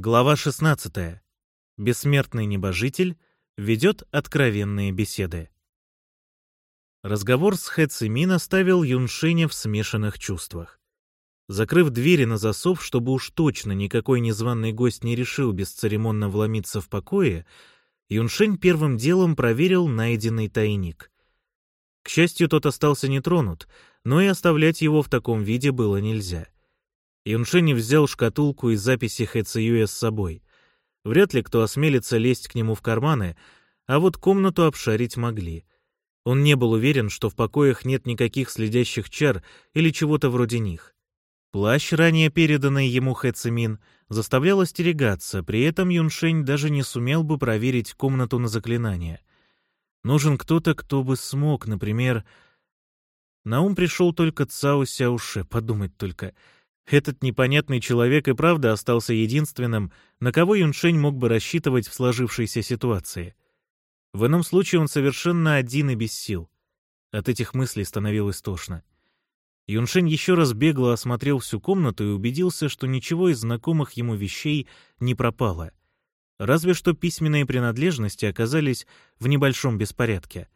Глава 16. Бессмертный небожитель ведет откровенные беседы. Разговор с Хэ Цимин оставил Юншеня в смешанных чувствах. Закрыв двери на засов, чтобы уж точно никакой незваный гость не решил бесцеремонно вломиться в покое, Юншень первым делом проверил найденный тайник. К счастью, тот остался нетронут, но и оставлять его в таком виде было нельзя — Юншень взял шкатулку и записи Хэ Циюя с собой. Вряд ли кто осмелится лезть к нему в карманы, а вот комнату обшарить могли. Он не был уверен, что в покоях нет никаких следящих чар или чего-то вроде них. Плащ, ранее переданный ему Хэ Цимин, заставлял остерегаться, при этом Юншень даже не сумел бы проверить комнату на заклинание. Нужен кто-то, кто бы смог, например... На ум пришел только Цао Сяуше, подумать только — этот непонятный человек и правда остался единственным, на кого Юншень мог бы рассчитывать в сложившейся ситуации. В ином случае он совершенно один и без сил. От этих мыслей становилось тошно. Юншень еще раз бегло осмотрел всю комнату и убедился, что ничего из знакомых ему вещей не пропало. Разве что письменные принадлежности оказались в небольшом беспорядке.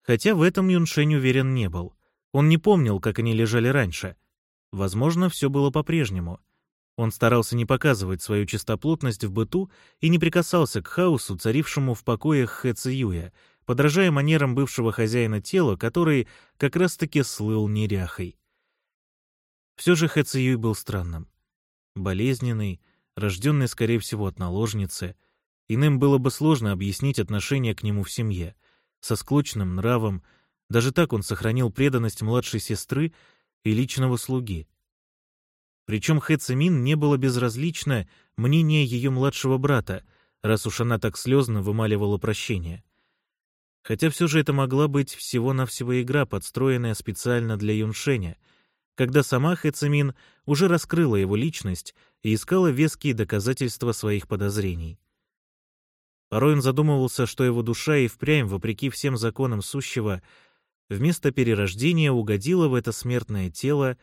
Хотя в этом Юншень уверен не был. Он не помнил, как они лежали раньше — Возможно, все было по-прежнему. Он старался не показывать свою чистоплотность в быту и не прикасался к хаосу, царившему в покоях Хэ Циюя, подражая манерам бывшего хозяина тела, который как раз-таки слыл неряхой. Все же Хэ Циюй был странным. Болезненный, рожденный, скорее всего, от наложницы. Иным было бы сложно объяснить отношение к нему в семье. Со склочным нравом, даже так он сохранил преданность младшей сестры и личного слуги. Причем Хэ Цимин не было безразлично мнение ее младшего брата, раз уж она так слезно вымаливала прощение. Хотя все же это могла быть всего-навсего игра, подстроенная специально для Юншеня, когда сама Хэ Цимин уже раскрыла его личность и искала веские доказательства своих подозрений. Порой он задумывался, что его душа и впрямь, вопреки всем законам сущего, вместо перерождения угодила в это смертное тело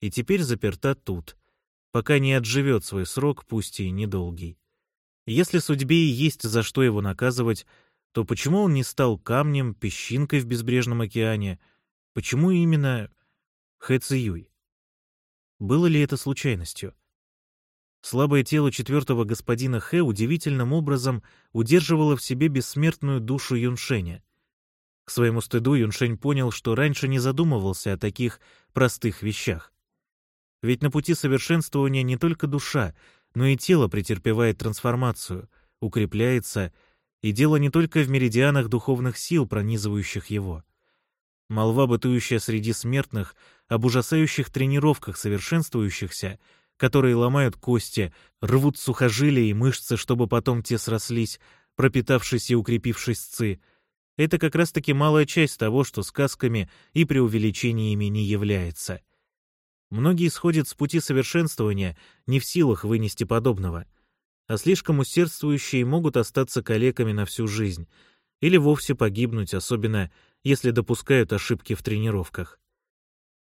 и теперь заперта тут, пока не отживет свой срок, пусть и недолгий. Если судьбе и есть за что его наказывать, то почему он не стал камнем, песчинкой в безбрежном океане? Почему именно Хэ Циюй? Было ли это случайностью? Слабое тело четвертого господина Хэ удивительным образом удерживало в себе бессмертную душу Юншеня — к своему стыду Юншень понял, что раньше не задумывался о таких простых вещах. Ведь на пути совершенствования не только душа, но и тело претерпевает трансформацию, укрепляется, и дело не только в меридианах духовных сил, пронизывающих его. Молва, бытующая среди смертных, об ужасающих тренировках совершенствующихся, которые ломают кости, рвут сухожилия и мышцы, чтобы потом те срослись, пропитавшись и укрепившись ци — это как раз-таки малая часть того, что сказками и преувеличениями не является. Многие сходят с пути совершенствования не в силах вынести подобного, а слишком усердствующие могут остаться калеками на всю жизнь или вовсе погибнуть, особенно если допускают ошибки в тренировках.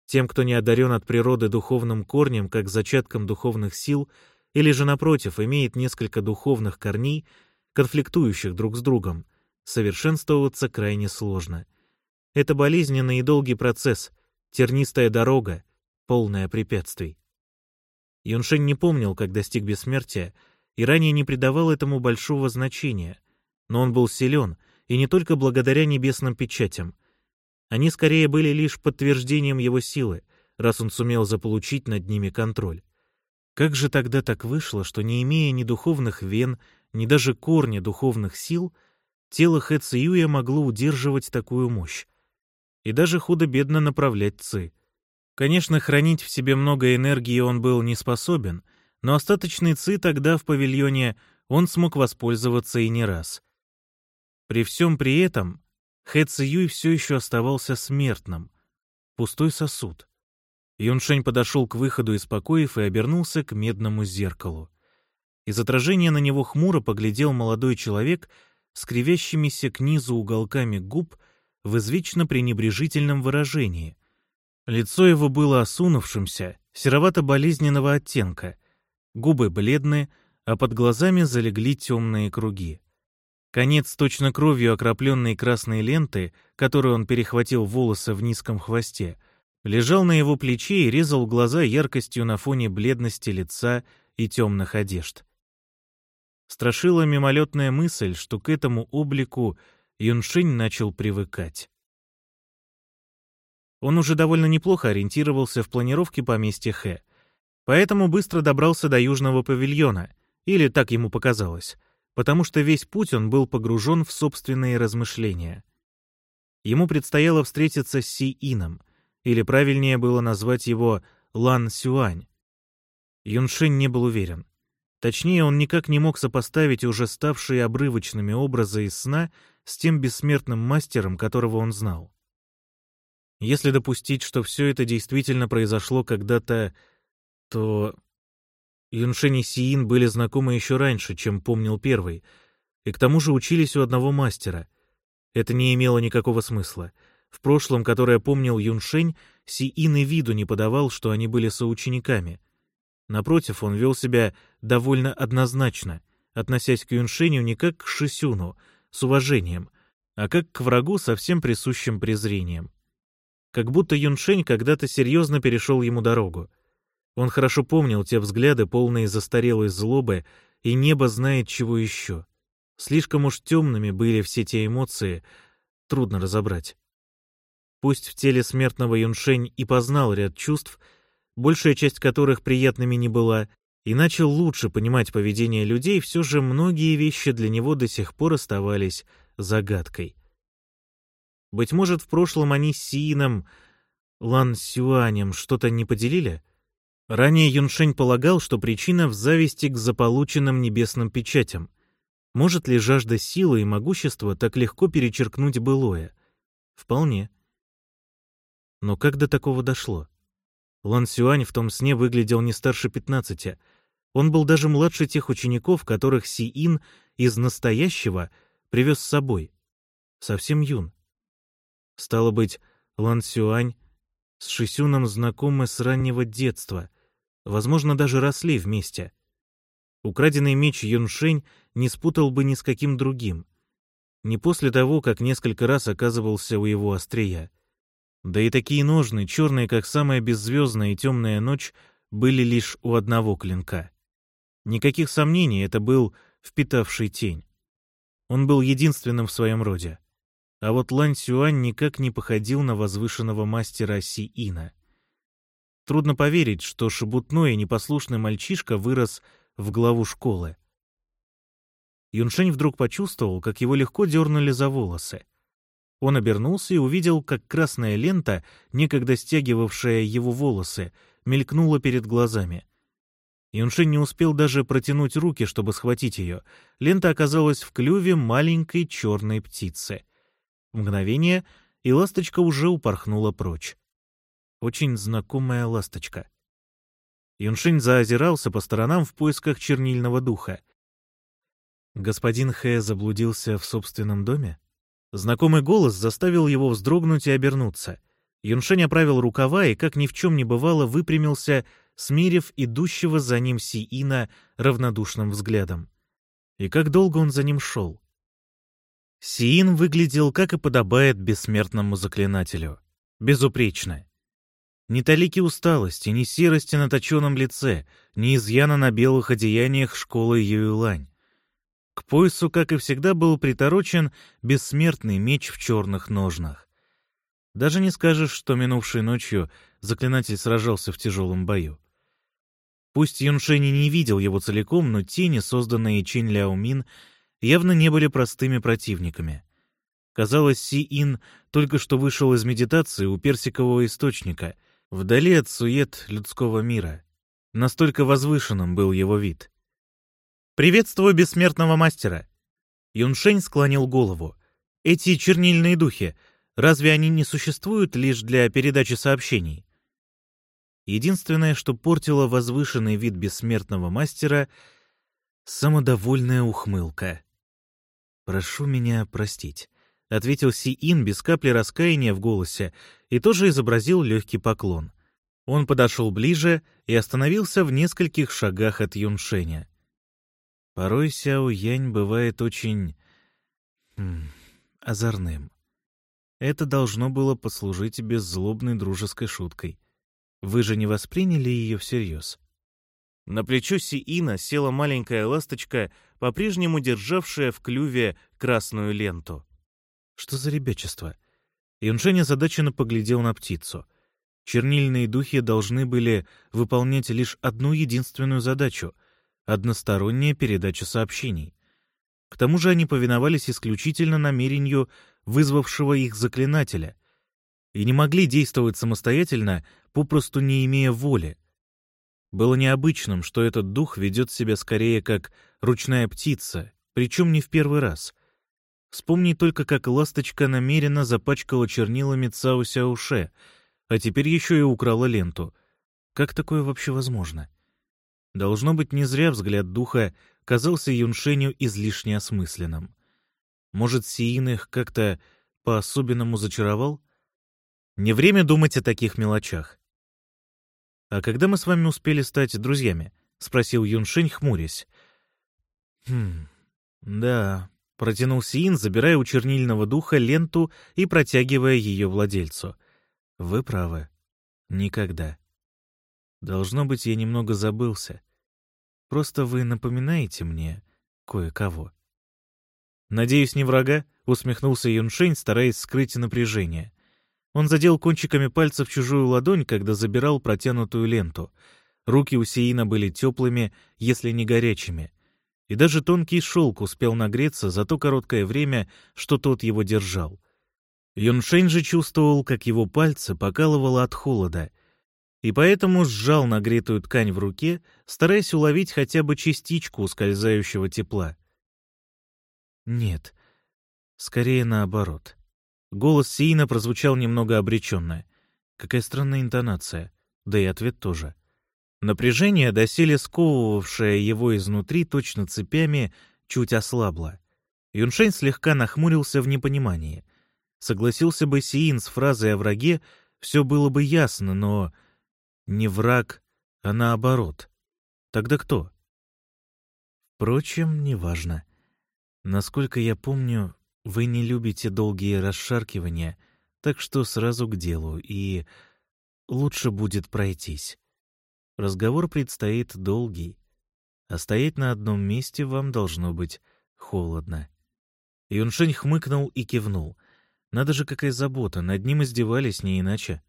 Тем, кто не одарен от природы духовным корнем, как зачатком духовных сил, или же, напротив, имеет несколько духовных корней, конфликтующих друг с другом — совершенствоваться крайне сложно. Это болезненный и долгий процесс, тернистая дорога, полная препятствий. Юншень не помнил, как достиг бессмертия, и ранее не придавал этому большого значения, но он был силен, и не только благодаря небесным печатям. Они скорее были лишь подтверждением его силы, раз он сумел заполучить над ними контроль. Как же тогда так вышло, что не имея ни духовных вен, ни даже корня духовных сил — Тело Хэ Циюя могло удерживать такую мощь. И даже худо-бедно направлять Ци. Конечно, хранить в себе много энергии он был не способен, но остаточный Ци тогда в павильоне он смог воспользоваться и не раз. При всем при этом Хэ Циюй все еще оставался смертным. Пустой сосуд. Юншень подошел к выходу из покоев и обернулся к медному зеркалу. Из отражения на него хмуро поглядел молодой человек — с кривящимися к низу уголками губ в извечно пренебрежительном выражении. Лицо его было осунувшимся, серовато-болезненного оттенка, губы бледные, а под глазами залегли темные круги. Конец точно кровью окропленной красной ленты, которую он перехватил волосы в низком хвосте, лежал на его плече и резал глаза яркостью на фоне бледности лица и темных одежд. Страшила мимолетная мысль, что к этому облику Юншинь начал привыкать. Он уже довольно неплохо ориентировался в планировке поместья Хэ, поэтому быстро добрался до южного павильона, или так ему показалось, потому что весь путь он был погружен в собственные размышления. Ему предстояло встретиться с Си-Ином, или правильнее было назвать его Лан Сюань. Юншинь не был уверен. Точнее, он никак не мог сопоставить уже ставшие обрывочными образы из сна с тем бессмертным мастером, которого он знал. Если допустить, что все это действительно произошло когда-то, то Юншень и Сиин были знакомы еще раньше, чем помнил первый, и к тому же учились у одного мастера. Это не имело никакого смысла. В прошлом, которое помнил Юншень, Сиин и виду не подавал, что они были соучениками. Напротив, он вел себя довольно однозначно, относясь к Юншеню не как к Шисюну, с уважением, а как к врагу со всем присущим презрением. Как будто Юншень когда-то серьезно перешел ему дорогу. Он хорошо помнил те взгляды, полные застарелой злобы, и небо знает чего еще. Слишком уж темными были все те эмоции, трудно разобрать. Пусть в теле смертного Юншень и познал ряд чувств, большая часть которых приятными не была, и начал лучше понимать поведение людей, все же многие вещи для него до сих пор оставались загадкой. Быть может, в прошлом они с Сиином, Лан Сюанем что-то не поделили? Ранее Юншень полагал, что причина в зависти к заполученным небесным печатям. Может ли жажда силы и могущества так легко перечеркнуть былое? Вполне. Но как до такого дошло? Лан Сюань в том сне выглядел не старше пятнадцати. Он был даже младше тех учеников, которых Си Ин из настоящего привез с собой. Совсем юн. Стало быть, Лан Сюань с Шисюном знакомы с раннего детства, возможно, даже росли вместе. Украденный меч Юншень не спутал бы ни с каким другим. Не после того, как несколько раз оказывался у его острия. Да и такие ножны, черные, как самая беззвездная и темная ночь, были лишь у одного клинка. Никаких сомнений, это был впитавший тень. Он был единственным в своем роде. А вот Лань Сюань никак не походил на возвышенного мастера Си-Ина. Трудно поверить, что шебутной и непослушный мальчишка вырос в главу школы. Юншень вдруг почувствовал, как его легко дернули за волосы. Он обернулся и увидел, как красная лента, некогда стягивавшая его волосы, мелькнула перед глазами. Юншень не успел даже протянуть руки, чтобы схватить ее. Лента оказалась в клюве маленькой черной птицы — Мгновение, и ласточка уже упорхнула прочь. Очень знакомая ласточка. Юншинь заозирался по сторонам в поисках чернильного духа. Господин Хэ заблудился в собственном доме? Знакомый голос заставил его вздрогнуть и обернуться. Юншень оправил рукава и, как ни в чем не бывало, выпрямился, смирив идущего за ним Сиина равнодушным взглядом. И как долго он за ним шел? Сиин выглядел, как и подобает бессмертному заклинателю. Безупречно. Ни талики усталости, ни серости на точенном лице, ни изъяна на белых одеяниях школы Юйлань. К поясу, как и всегда, был приторочен бессмертный меч в черных ножнах. Даже не скажешь, что минувшей ночью заклинатель сражался в тяжелом бою. Пусть Юншени не видел его целиком, но тени, созданные Чин Ляомин, явно не были простыми противниками. Казалось, Си-Ин только что вышел из медитации у персикового источника, вдали от сует людского мира. Настолько возвышенным был его вид. «Приветствую бессмертного мастера!» Юншень склонил голову. «Эти чернильные духи, разве они не существуют лишь для передачи сообщений?» Единственное, что портило возвышенный вид бессмертного мастера — самодовольная ухмылка. «Прошу меня простить», — ответил Си-Ин без капли раскаяния в голосе и тоже изобразил легкий поклон. Он подошел ближе и остановился в нескольких шагах от Юншеня. Порой Сяо Янь бывает очень... Хм, озорным. Это должно было послужить беззлобной дружеской шуткой. Вы же не восприняли ее всерьез? На плечо Сиина села маленькая ласточка, по-прежнему державшая в клюве красную ленту. Что за ребячество? Юншень озадаченно поглядел на птицу. Чернильные духи должны были выполнять лишь одну единственную задачу — односторонняя передача сообщений. К тому же они повиновались исключительно намерению вызвавшего их заклинателя, и не могли действовать самостоятельно, попросту не имея воли. Было необычным, что этот дух ведет себя скорее как ручная птица, причем не в первый раз. Вспомни только, как ласточка намеренно запачкала чернилами Цао Сяуше, а теперь еще и украла ленту. Как такое вообще возможно? Должно быть, не зря взгляд духа казался Юншеню излишне осмысленным. Может, Сиин их как-то по-особенному зачаровал? Не время думать о таких мелочах. «А когда мы с вами успели стать друзьями?» — спросил Юншень, хмурясь. «Хм, да», — протянул Сиин, забирая у чернильного духа ленту и протягивая ее владельцу. «Вы правы. Никогда. Должно быть, я немного забылся. Просто вы напоминаете мне кое-кого». «Надеюсь, не врага?» — усмехнулся Юншень, стараясь скрыть напряжение. Он задел кончиками пальцев чужую ладонь, когда забирал протянутую ленту. Руки у Сиина были теплыми, если не горячими. И даже тонкий шелк успел нагреться за то короткое время, что тот его держал. Юншень же чувствовал, как его пальцы покалывало от холода, и поэтому сжал нагретую ткань в руке, стараясь уловить хотя бы частичку ускользающего тепла. Нет, скорее наоборот. Голос Сиина прозвучал немного обреченно. Какая странная интонация, да и ответ тоже. Напряжение, доселе сковывавшее его изнутри точно цепями, чуть ослабло. Юншень слегка нахмурился в непонимании. Согласился бы Сиин с фразой о враге, все было бы ясно, но не враг, а наоборот. Тогда кто? Впрочем, неважно. Насколько я помню, вы не любите долгие расшаркивания, так что сразу к делу, и лучше будет пройтись. Разговор предстоит долгий, а стоять на одном месте вам должно быть холодно. Юншень хмыкнул и кивнул. Надо же, какая забота, над ним издевались не иначе.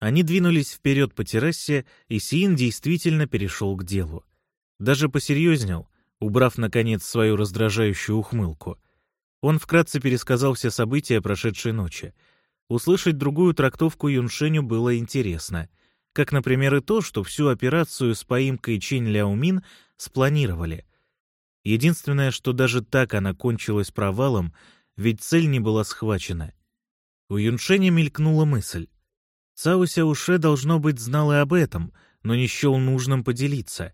Они двинулись вперед по террасе, и Сиин действительно перешел к делу. Даже посерьезнел — убрав, наконец, свою раздражающую ухмылку. Он вкратце пересказал все события прошедшей ночи. Услышать другую трактовку Юншеню было интересно. Как, например, и то, что всю операцию с поимкой Чинь Ляомин спланировали. Единственное, что даже так она кончилась провалом, ведь цель не была схвачена. У Юншеня мелькнула мысль. Цао Сяуше, должно быть, знал и об этом, но не счел нужным поделиться.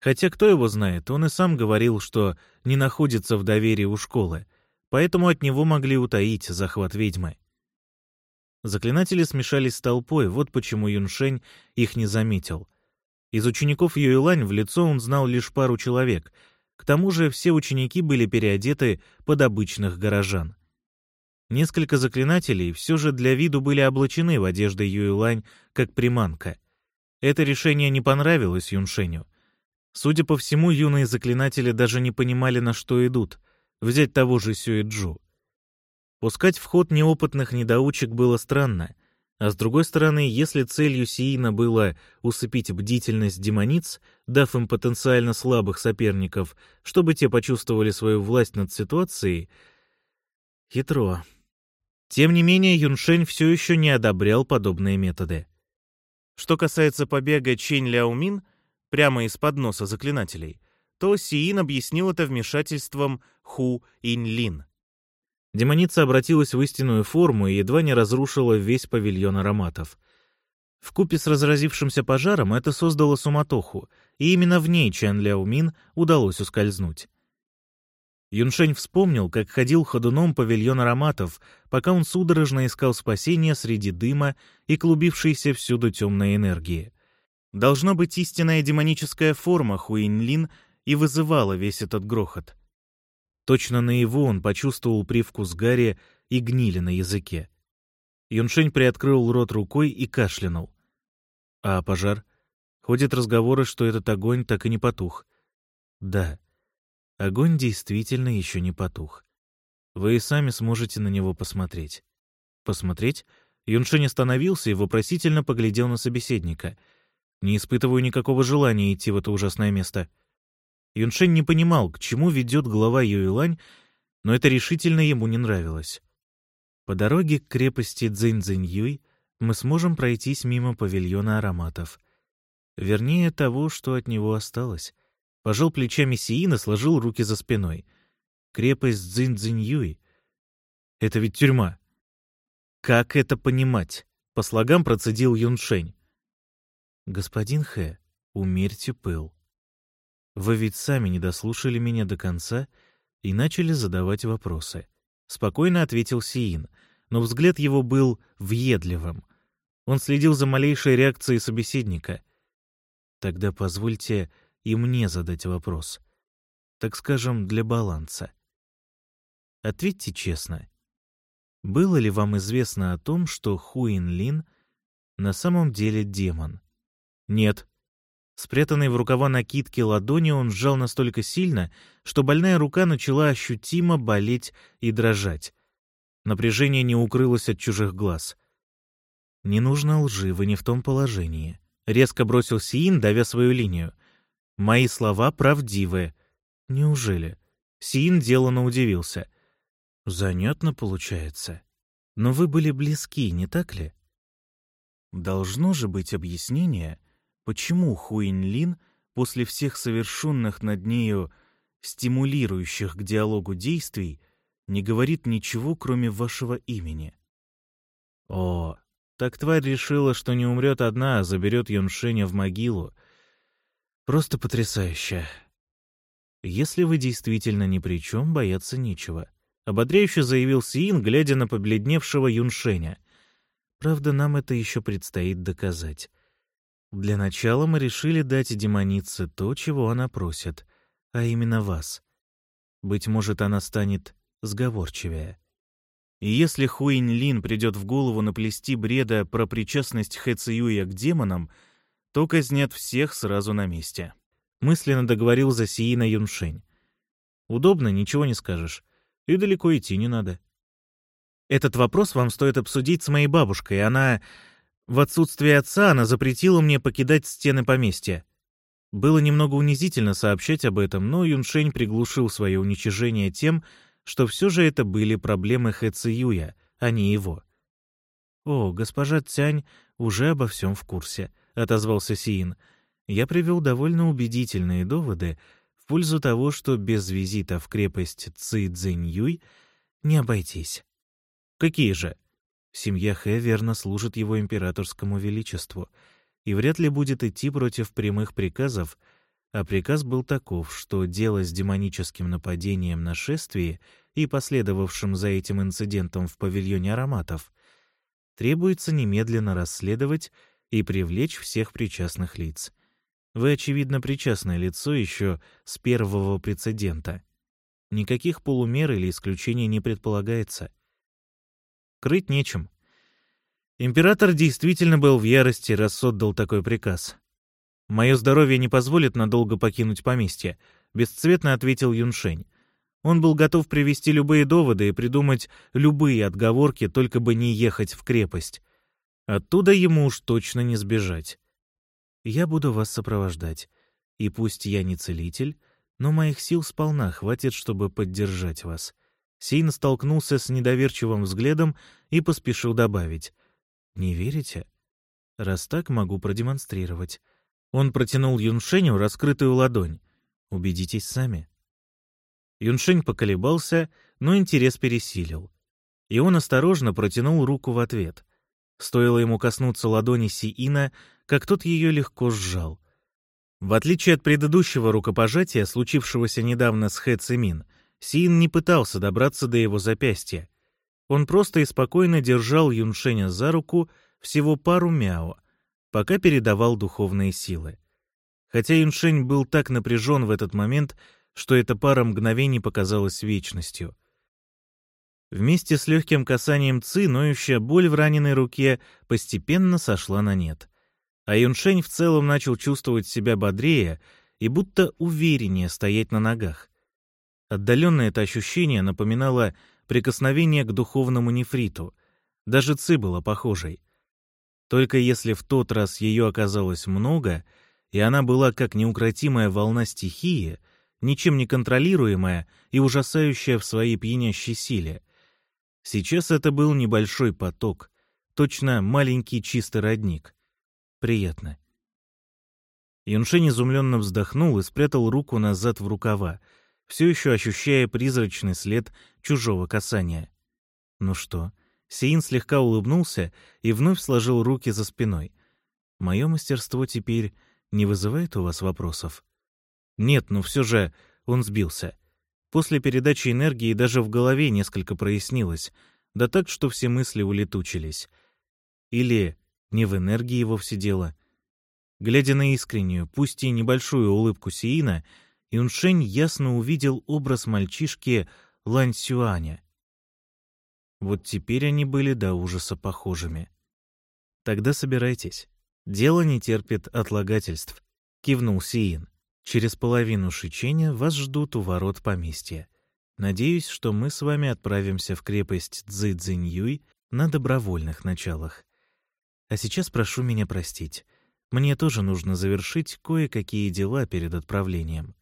Хотя кто его знает, он и сам говорил, что не находится в доверии у школы, поэтому от него могли утаить захват ведьмы. Заклинатели смешались с толпой, вот почему Юншень их не заметил. Из учеников Юэлань в лицо он знал лишь пару человек, к тому же все ученики были переодеты под обычных горожан. Несколько заклинателей все же для виду были облачены в одежды Юэлань как приманка. Это решение не понравилось Юншеню — Судя по всему, юные заклинатели даже не понимали, на что идут. Взять того же Сюэджу. Пускать в ход неопытных недоучек было странно. А с другой стороны, если целью Сиина было усыпить бдительность демониц, дав им потенциально слабых соперников, чтобы те почувствовали свою власть над ситуацией, хитро. Тем не менее, Юншень все еще не одобрял подобные методы. Что касается побега Чень Ляомин, прямо из-под носа заклинателей, то Сиин объяснил это вмешательством Ху Инь-Лин. Демоница обратилась в истинную форму и едва не разрушила весь павильон ароматов. В купе с разразившимся пожаром это создало суматоху, и именно в ней Чан Ляомин удалось ускользнуть. Юншень вспомнил, как ходил ходуном павильон ароматов, пока он судорожно искал спасения среди дыма и клубившейся всюду темной энергии. Должно быть истинная демоническая форма Хуинлин и вызывало весь этот грохот. Точно наяву он почувствовал привкус гари и гнили на языке. Юншень приоткрыл рот рукой и кашлянул. А пожар? Ходят разговоры, что этот огонь так и не потух. Да, огонь действительно еще не потух. Вы и сами сможете на него посмотреть. Посмотреть? Юншень остановился и вопросительно поглядел на собеседника. Не испытываю никакого желания идти в это ужасное место. Юншень не понимал, к чему ведет глава Юйлань, но это решительно ему не нравилось. По дороге к крепости Цзиньцзиньюй мы сможем пройтись мимо павильона ароматов. Вернее, того, что от него осталось. Пожал плечами Сиина, сложил руки за спиной. Крепость Цзиньцзиньюй — это ведь тюрьма. Как это понимать? По слогам процедил Юншень. Господин Хэ, умерьте пыл. Вы ведь сами не дослушали меня до конца и начали задавать вопросы. Спокойно ответил Сиин, но взгляд его был въедливым. Он следил за малейшей реакцией собеседника. Тогда позвольте и мне задать вопрос. Так скажем, для баланса. Ответьте честно. Было ли вам известно о том, что Хуин Лин на самом деле демон? Нет, Спрятанной в рукава накидки ладони он сжал настолько сильно, что больная рука начала ощутимо болеть и дрожать. Напряжение не укрылось от чужих глаз. «Не нужно лжи, вы не в том положении», — резко бросил Сиин, давя свою линию. «Мои слова правдивы». «Неужели?» Сиин деланно удивился. «Занятно получается. Но вы были близки, не так ли?» «Должно же быть объяснение», — почему Хуинлин после всех совершенных над нею стимулирующих к диалогу действий не говорит ничего, кроме вашего имени. О, так тварь решила, что не умрет одна, а заберет Юншеня в могилу. Просто потрясающе. Если вы действительно ни при чем, бояться нечего. Ободряюще заявил Сиин, глядя на побледневшего Юншеня. Правда, нам это еще предстоит доказать. Для начала мы решили дать демонице то, чего она просит, а именно вас. Быть может, она станет сговорчивее. И если Хуинь Лин придет в голову наплести бреда про причастность Хэ Циюя к демонам, то казнят всех сразу на месте. Мысленно договорил за Сиина Юншень. Удобно, ничего не скажешь. И далеко идти не надо. Этот вопрос вам стоит обсудить с моей бабушкой. Она в отсутствие отца она запретила мне покидать стены поместья. Было немного унизительно сообщать об этом, но Юншень приглушил свое уничижение тем, что все же это были проблемы Хэ Циюя, а не его. «О, госпожа Цянь уже обо всем в курсе», — отозвался Сиин. «Я привел довольно убедительные доводы в пользу того, что без визита в крепость Ци Цзиньюй не обойтись». «Какие же?» Семья Хэ верно служит его императорскому величеству и вряд ли будет идти против прямых приказов, а приказ был таков, что дело с демоническим нападением на шествие и последовавшим за этим инцидентом в павильоне ароматов требуется немедленно расследовать и привлечь всех причастных лиц. Вы, очевидно, причастное лицо еще с первого прецедента. Никаких полумер или исключений не предполагается — Крыть нечем. Император действительно был в ярости, раз отдал такой приказ. «Мое здоровье не позволит надолго покинуть поместье», — бесцветно ответил Юншень. Он был готов привести любые доводы и придумать любые отговорки, только бы не ехать в крепость. Оттуда ему уж точно не сбежать. «Я буду вас сопровождать, и пусть я не целитель, но моих сил сполна хватит, чтобы поддержать вас. Сейн столкнулся с недоверчивым взглядом и поспешил добавить. «Не верите? Раз так, могу продемонстрировать». Он протянул Юншеню раскрытую ладонь. «Убедитесь сами». Юншень поколебался, но интерес пересилил. И он осторожно протянул руку в ответ. Стоило ему коснуться ладони Сиина, как тот ее легко сжал. В отличие от предыдущего рукопожатия, случившегося недавно с Хэ Цимин, Син не пытался добраться до его запястья. Он просто и спокойно держал Юншеня за руку всего пару мяо, пока передавал духовные силы. Хотя Юншень был так напряжен в этот момент, что эта пара мгновений показалась вечностью. Вместе с легким касанием Ци ноющая боль в раненой руке постепенно сошла на нет. А Юншень в целом начал чувствовать себя бодрее и будто увереннее стоять на ногах. Отдаленно это ощущение напоминало прикосновение к духовному нефриту. Даже Ци была похожей. Только если в тот раз ее оказалось много, и она была как неукротимая волна стихии, ничем не контролируемая и ужасающая в своей пьянящей силе — Сейчас это был небольшой поток, точно маленький чистый родник. Приятно. Юншень изумленно вздохнул и спрятал руку назад в рукава, все еще ощущая призрачный след чужого касания. Ну что, Сеин слегка улыбнулся и вновь сложил руки за спиной. «Мое мастерство теперь не вызывает у вас вопросов?» «Нет, но все же...» — он сбился. После передачи энергии даже в голове несколько прояснилось, да так, что все мысли улетучились. Или не в энергии вовсе дело. Глядя на искреннюю, пусть и небольшую улыбку Сиина, Юншень ясно увидел образ мальчишки Лань Сюаня. Вот теперь они были до ужаса похожими. «Тогда собирайтесь. Дело не терпит отлагательств», — кивнул Сиин. Через половину Шиченя вас ждут у ворот поместья. Надеюсь, что мы с вами отправимся в крепость Цзэцзиньюй на добровольных началах. А сейчас прошу меня простить. Мне тоже нужно завершить кое-какие дела перед отправлением.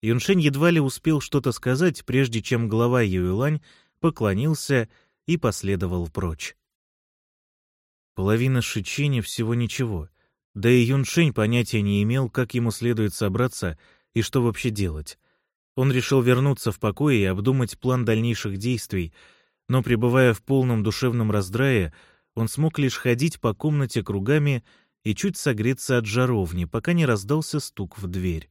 Юншень едва ли успел что-то сказать, прежде чем глава Юйлань поклонился и последовал прочь. Половина Шичени всего ничего — да и Юншень понятия не имел, как ему следует собраться и что вообще делать. Он решил вернуться в покое и обдумать план дальнейших действий, но, пребывая в полном душевном раздрае, он смог лишь ходить по комнате кругами и чуть согреться от жаровни, пока не раздался стук в дверь.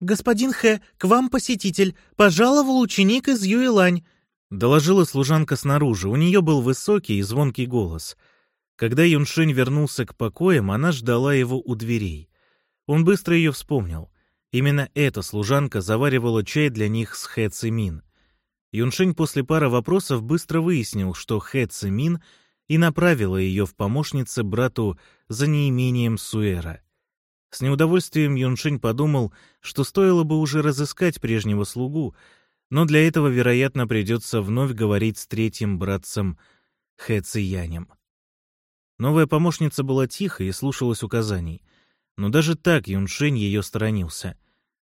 «Господин Хэ, к вам посетитель. Пожаловал ученик из Юэлань», — доложила служанка снаружи. У нее был высокий и звонкий голос — когда Юншень вернулся к покоям, она ждала его у дверей. Он быстро ее вспомнил. Именно эта служанка заваривала чай для них с Хэ Цимин. Юншень после пары вопросов быстро выяснил, что Хэ Цимин и направила ее в помощнице брату за неимением Суэра. С неудовольствием Юншень подумал, что стоило бы уже разыскать прежнего слугу, но для этого, вероятно, придется вновь говорить с третьим братцем Хэ Циянем. Новая помощница была тиха и слушалась указаний. Но даже так Юншень ее сторонился.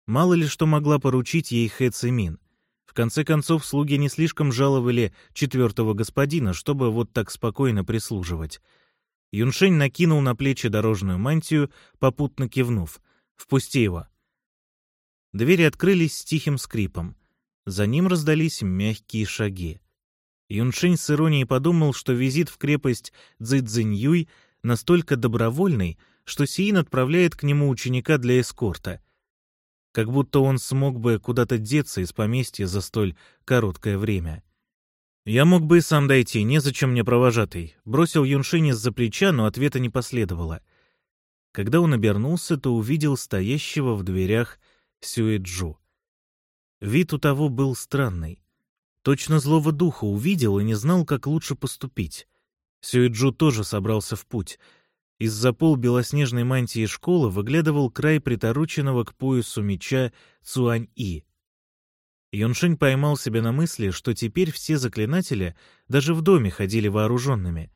Мало ли что могла поручить ей Хэ Цимин. В конце концов, слуги не слишком жаловали четвертого господина, чтобы вот так спокойно прислуживать. Юншень накинул на плечи дорожную мантию, попутно кивнув. «Впусти его». Двери открылись с тихим скрипом. За ним раздались мягкие шаги. Юншень с иронией подумал, что визит в крепость Цзэцзиньюй настолько добровольный, что Сиин отправляет к нему ученика для эскорта. Как будто он смог бы куда-то деться из поместья за столь короткое время. «Я мог бы и сам дойти, незачем мне провожатый», — бросил Юншень из-за плеча, но ответа не последовало. Когда он обернулся, то увидел стоящего в дверях Сюэджу. Вид у того был странный. Точно злого духа увидел и не знал, как лучше поступить. Сюэджу тоже собрался в путь. Из-за пол белоснежной мантии школы выглядывал край притороченного к поясу меча Цуань-И. Юншень поймал себя на мысли, что теперь все заклинатели даже в доме ходили вооруженными.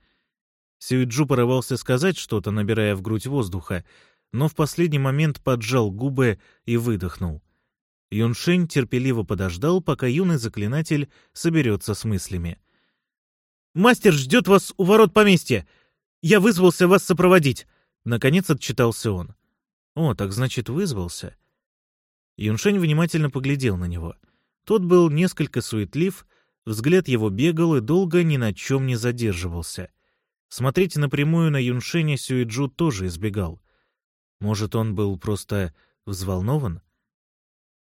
Сюэджу порывался сказать что-то, набирая в грудь воздуха, но в последний момент поджал губы и выдохнул. Юншень терпеливо подождал, пока юный заклинатель соберется с мыслями. «Мастер ждет вас у ворот поместья! Я вызвался вас сопроводить!» Наконец отчитался он. «О, так значит, вызвался?» Юншень внимательно поглядел на него. Тот был несколько суетлив, взгляд его бегал и долго ни на чем не задерживался. Смотреть напрямую на Юншеня Сюэджу тоже избегал. Может, он был просто взволнован?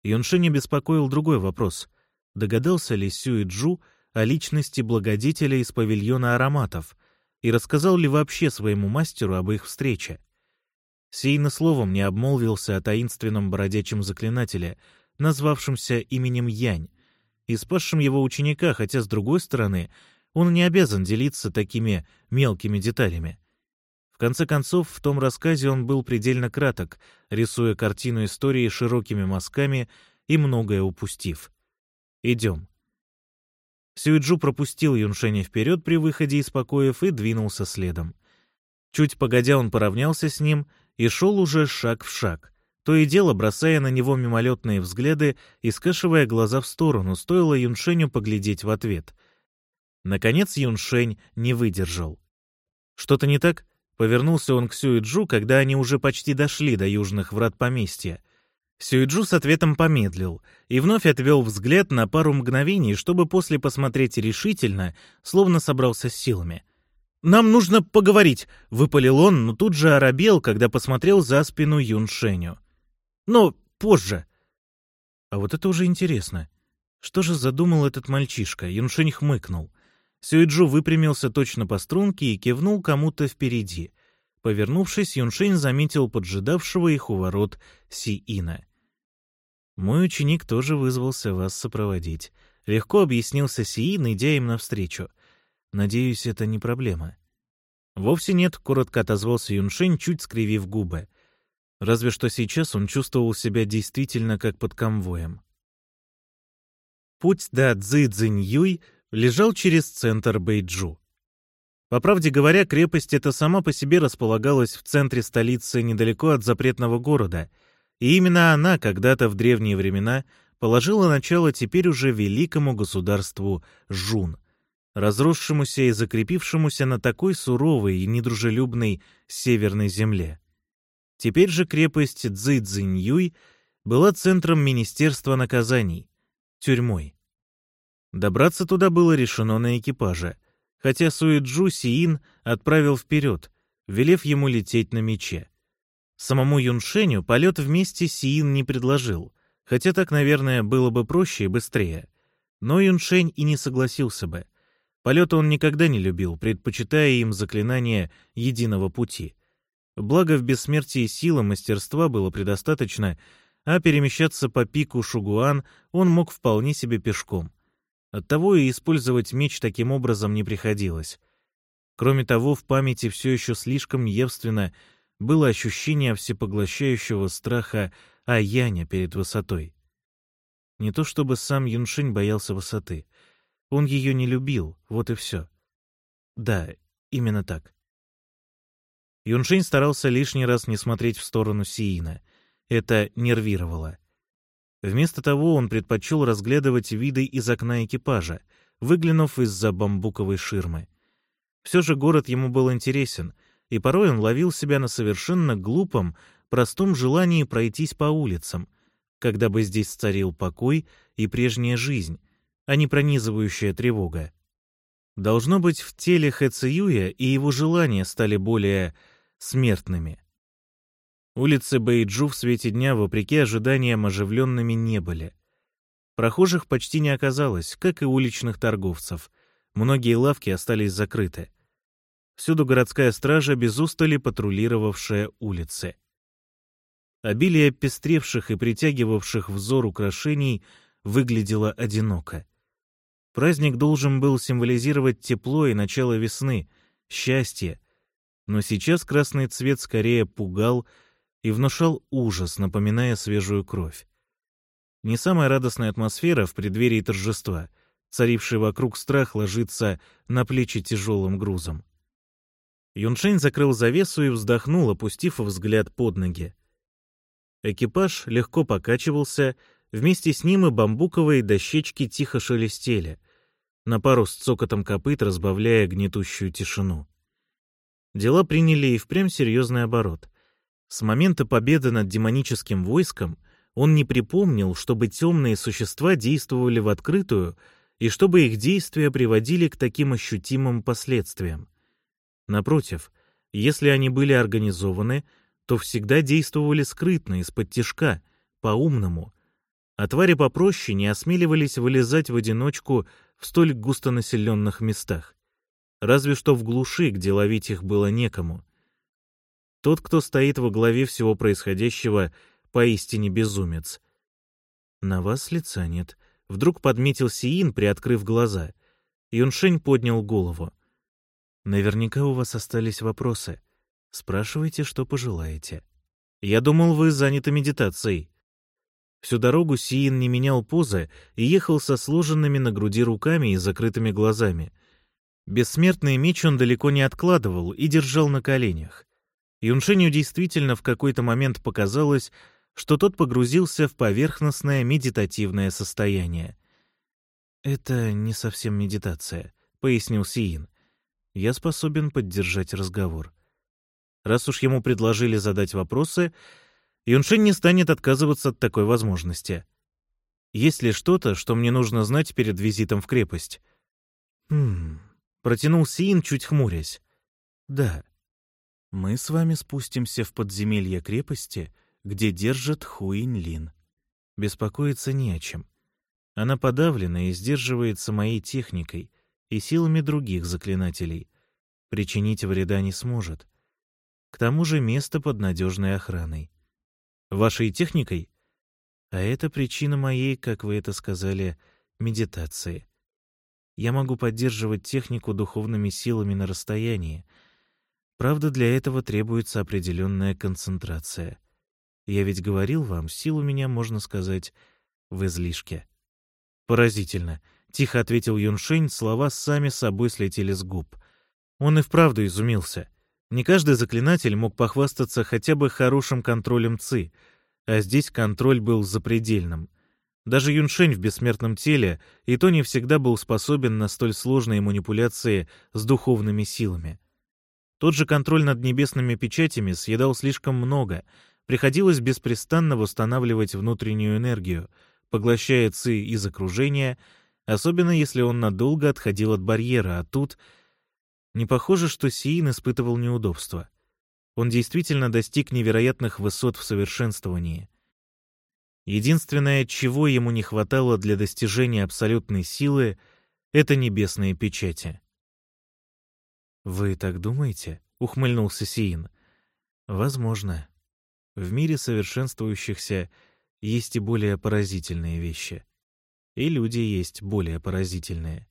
Юншиня беспокоил другой вопрос. Догадался ли Сюи Джу о личности благодетеля из павильона ароматов и рассказал ли вообще своему мастеру об их встрече? Сейна словом не обмолвился о таинственном бродячем заклинателе, назвавшемся именем Янь, и спасшем его ученика, хотя, с другой стороны, он не обязан делиться такими мелкими деталями. В конце концов, в том рассказе он был предельно краток, рисуя картину истории широкими мазками и многое упустив. «Идем». Сюиджу пропустил Юншеня вперед при выходе из покоев и двинулся следом. Чуть погодя он поравнялся с ним и шел уже шаг в шаг, то и дело бросая на него мимолетные взгляды и скашивая глаза в сторону, стоило Юншеню поглядеть в ответ. Наконец Юншень не выдержал. «Что-то не так?» Повернулся он к Сюиджу, когда они уже почти дошли до южных врат поместья. Сюиджу с ответом помедлил и вновь отвел взгляд на пару мгновений, чтобы после посмотреть решительно, словно собрался с силами. «Нам нужно поговорить», — выпалил он, но тут же оробел, когда посмотрел за спину Юншеню. «Но позже». А вот это уже интересно. Что же задумал этот мальчишка? Юншень хмыкнул. Сюиджу выпрямился точно по струнке и кивнул кому-то впереди. Повернувшись, Юншень заметил поджидавшего их у ворот Сиина. «Мой ученик тоже вызвался вас сопроводить», — легко объяснился Сиин, идя им навстречу. Надеюсь, это не проблема. Вовсе нет, коротко отозвался Юншень, чуть скривив губы. Разве что сейчас он чувствовал себя действительно как под конвоем. Путь до Цзы лежал через центр Бэйджу. По правде говоря, крепость эта сама по себе располагалась в центре столицы недалеко от запретного города, и именно она когда-то в древние времена положила начало теперь уже великому государству Жун — разросшемуся и закрепившемуся на такой суровой и недружелюбной северной земле. Теперь же крепость Цзы-Цзиньюй была центром Министерства наказаний, тюрьмой. Добраться туда было решено на экипаже, хотя Суэджу Сиин отправил вперед, велев ему лететь на мече. Самому Юншеню полет вместе Сиин не предложил, хотя так, наверное, было бы проще и быстрее. Но Юншень и не согласился бы — Полеты он никогда не любил, предпочитая им заклинание единого пути. Благо в бессмертии силы мастерства было предостаточно, а перемещаться по пику Шугуан он мог вполне себе пешком. Оттого и использовать меч таким образом не приходилось. Кроме того, в памяти все еще слишком явственно было ощущение всепоглощающего страха Аяня перед высотой. Не то чтобы сам Юншинь боялся высоты — он ее не любил, вот и все. Да, именно так. Юншень старался лишний раз не смотреть в сторону Сиина. Это нервировало. Вместо того он предпочел разглядывать виды из окна экипажа, выглянув из-за бамбуковой ширмы. Все же город ему был интересен, и порой он ловил себя на совершенно глупом, простом желании пройтись по улицам, когда бы здесь царил покой и прежняя жизнь, а не пронизывающая тревога. Должно быть, в теле Хэ Циюя и его желания стали более смертными. Улицы Бэйджу в свете дня, вопреки ожиданиям, оживленными не были. Прохожих почти не оказалось, как и уличных торговцев. Многие лавки остались закрыты. Всюду городская стража, без устали патрулировавшая улицы. Обилие пестревших и притягивавших взор украшений выглядело одиноко. Праздник должен был символизировать тепло и начало весны, счастье. Но сейчас красный цвет скорее пугал и внушал ужас, напоминая свежую кровь. Не самая радостная атмосфера в преддверии торжества. Царивший вокруг страх ложится на плечи тяжелым грузом. Юншень закрыл завесу и вздохнул, опустив взгляд под ноги. Экипаж легко покачивался, вместе с ним и бамбуковые дощечки тихо шелестели, на пару с цокотом копыт, разбавляя гнетущую тишину. Дела приняли и впрямь серьезный оборот. С момента победы над демоническим войском он не припомнил, чтобы темные существа действовали в открытую и чтобы их действия приводили к таким ощутимым последствиям. Напротив, если они были организованы, то всегда действовали скрытно, из-под тишка, по-умному, а твари попроще не осмеливались вылезать в одиночку в столь густонаселенных местах. Разве что в глуши, где ловить их было некому. Тот, кто стоит во главе всего происходящего, поистине безумец. На вас лица нет. Вдруг подметил Сиин, приоткрыв глаза. Юншень поднял голову. Наверняка у вас остались вопросы. Спрашивайте, что пожелаете. Я думал, вы заняты медитацией. Всю дорогу Сиин не менял позы и ехал со сложенными на груди руками и закрытыми глазами. Бессмертный меч он далеко не откладывал и держал на коленях. Юншеню действительно в какой-то момент показалось, что тот погрузился в поверхностное медитативное состояние. «Это не совсем медитация», — пояснил Сиин. «Я способен поддержать разговор». Раз уж ему предложили задать вопросы, Юншень не станет отказываться от такой возможности. Есть ли что-то, что мне нужно знать перед визитом в крепость? Хм, протянул Сиин, чуть хмурясь. Да. Мы с вами спустимся в подземелье крепости, где держат Хуинь-Лин. Беспокоиться не о чем. Она подавлена и сдерживается моей техникой и силами других заклинателей. Причинить вреда не сможет. К тому же место под надежной охраной. Вашей техникой? А это причина моей, как вы это сказали, медитации. Я могу поддерживать технику духовными силами на расстоянии. Правда, для этого требуется определенная концентрация. Я ведь говорил вам, сил у меня, можно сказать, в излишке. Поразительно. Тихо ответил Юншень, слова сами собой слетели с губ. Он и вправду изумился — не каждый заклинатель мог похвастаться хотя бы хорошим контролем ЦИ, а здесь контроль был запредельным. Даже Юншень в бессмертном теле и то не всегда был способен на столь сложные манипуляции с духовными силами. Тот же контроль над небесными печатями съедал слишком много, приходилось беспрестанно восстанавливать внутреннюю энергию, поглощая ЦИ из окружения, особенно если он надолго отходил от барьера, а тут — не похоже, что Сиин испытывал неудобства. Он действительно достиг невероятных высот в совершенствовании. Единственное, чего ему не хватало для достижения абсолютной силы, это небесные печати. «Вы так думаете?» — ухмыльнулся Сиин. «Возможно. В мире совершенствующихся есть и более поразительные вещи. И люди есть более поразительные.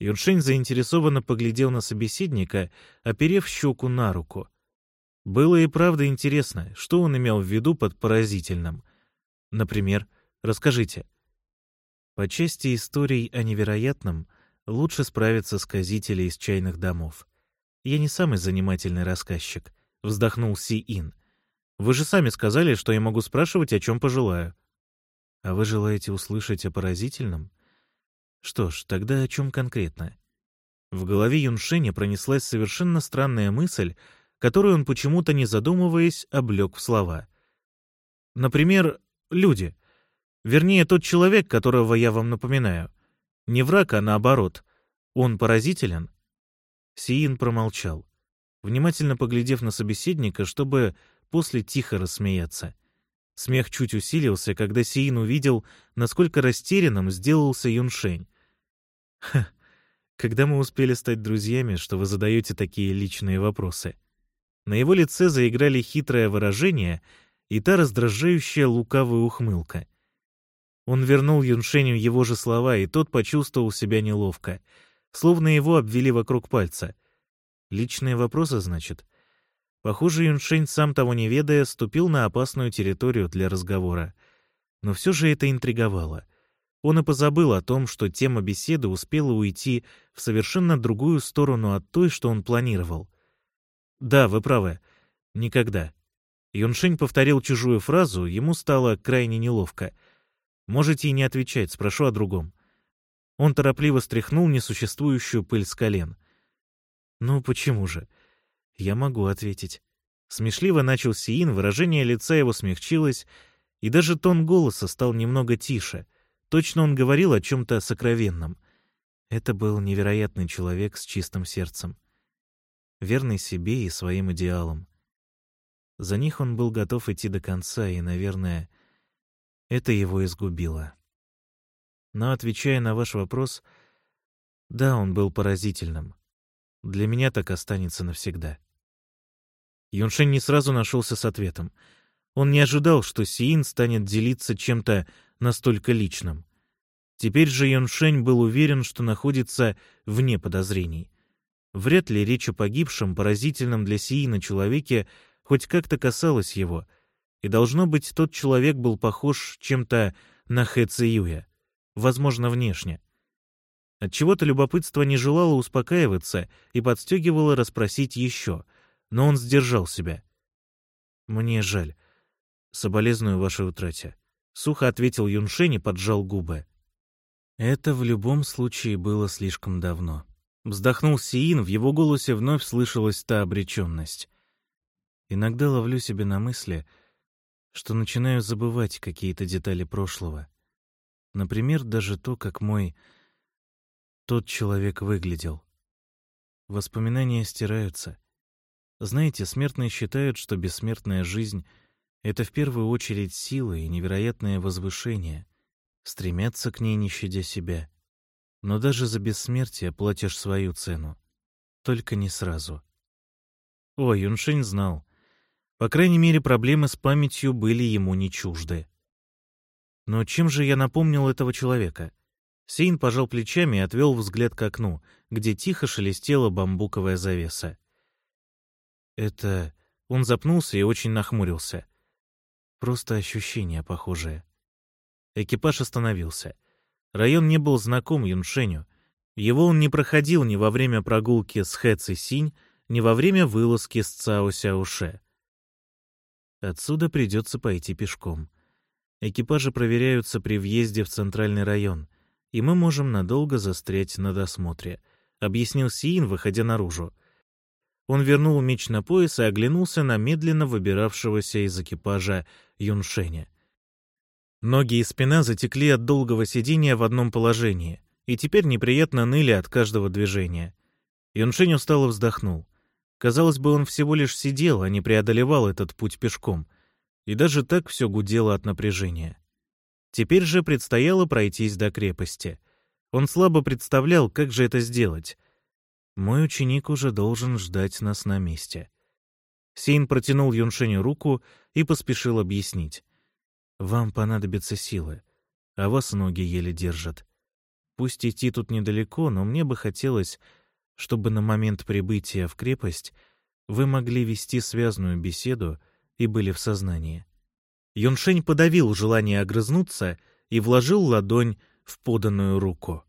Юншень заинтересованно поглядел на собеседника, оперев щеку на руку. Было и правда интересно, что он имел в виду под поразительным. Например, расскажите. По части историй о невероятном лучше справиться сказители из чайных домов. Я не самый занимательный рассказчик, вздохнул Си Ин. Вы же сами сказали, что я могу спрашивать, о чем пожелаю. А вы желаете услышать о поразительном? Что ж, тогда о чем конкретно? В голове Юншеня пронеслась совершенно странная мысль, которую он почему-то, не задумываясь, облег в слова. Например, люди. Вернее, тот человек, которого я вам напоминаю. Не враг, а наоборот. Он поразителен? Сиин промолчал, внимательно поглядев на собеседника, чтобы после тихо рассмеяться — Смех чуть усилился, когда Сиин увидел, насколько растерянным сделался Юншень. «Ха, когда мы успели стать друзьями, что вы задаете такие личные вопросы?» На его лице заиграли хитрое выражение и та раздражающая лукавая ухмылка. Он вернул Юншеню его же слова, и тот почувствовал себя неловко, словно его обвели вокруг пальца. «Личные вопросы, значит?» Похоже, Юншень, сам того не ведая, ступил на опасную территорию для разговора. Но все же это интриговало. Он и позабыл о том, что тема беседы успела уйти в совершенно другую сторону от той, что он планировал. «Да, вы правы. Никогда». Юншень повторил чужую фразу, ему стало крайне неловко. «Можете и не отвечать, спрошу о другом». Он торопливо стряхнул несуществующую пыль с колен. «Ну почему же?» Я могу ответить. Смешливо начал Сиин, выражение лица его смягчилось, и даже тон голоса стал немного тише. Точно он говорил о чем-то сокровенном. Это был невероятный человек с чистым сердцем. Верный себе и своим идеалам. За них он был готов идти до конца, и, наверное, это его изгубило. Но, отвечая на ваш вопрос, да, он был поразительным. Для меня так останется навсегда. Юншень не сразу нашелся с ответом. Он не ожидал, что Сиин станет делиться чем-то настолько личным. Теперь же Юншень был уверен, что находится вне подозрений. Вряд ли речь о погибшем, поразительном для Сиина человеке, хоть как-то касалась его, и, должно быть, тот человек был похож чем-то на Хэ Циюя, возможно, внешне. Отчего-то любопытство не желало успокаиваться и подстегивало расспросить еще, но он сдержал себя. «Мне жаль. Соболезную вашей утрате», — сухо ответил Юншень и поджал губы. Это в любом случае было слишком давно. Вздохнул Сиин, в его голосе вновь слышалась та обреченность. Иногда ловлю себя на мысли, что начинаю забывать какие-то детали прошлого. Например, даже то, как мой тот человек выглядел. Воспоминания стираются. Знаете, смертные считают, что бессмертная жизнь — это в первую очередь сила и невероятное возвышение. Стремятся к ней, не щадя себя. Но даже за бессмертие платишь свою цену. Только не сразу. О, Юншень знал. По крайней мере, проблемы с памятью были ему не чужды. Но чем же я напомнил этого человека? Сейн пожал плечами и отвел взгляд к окну, где тихо шелестела бамбуковая завеса. Это... Он запнулся и очень нахмурился. Просто ощущение похожее. Экипаж остановился. Район не был знаком Юншеню. Его он не проходил ни во время прогулки с Хэ Ци Синь, ни во время вылазки с Цао Сяуше. Отсюда придется пойти пешком. Экипажи проверяются при въезде в центральный район — и мы можем надолго застрять на досмотре», — объяснил Сиин, выходя наружу. Он вернул меч на пояс и оглянулся на медленно выбиравшегося из экипажа Юншеня. Ноги и спина затекли от долгого сидения в одном положении, и теперь неприятно ныли от каждого движения. Юншень устало вздохнул. Казалось бы, он всего лишь сидел, а не преодолевал этот путь пешком. И даже так все гудело от напряжения. Теперь же предстояло пройтись до крепости. Он слабо представлял, как же это сделать. Мой ученик уже должен ждать нас на месте. Сейн протянул Юншеню руку и поспешил объяснить. «Вам понадобятся силы, а вас ноги еле держат. Пусть идти тут недалеко, но мне бы хотелось, чтобы на момент прибытия в крепость вы могли вести связную беседу и были в сознании. Юншень подавил желание огрызнуться и вложил ладонь в поданную руку.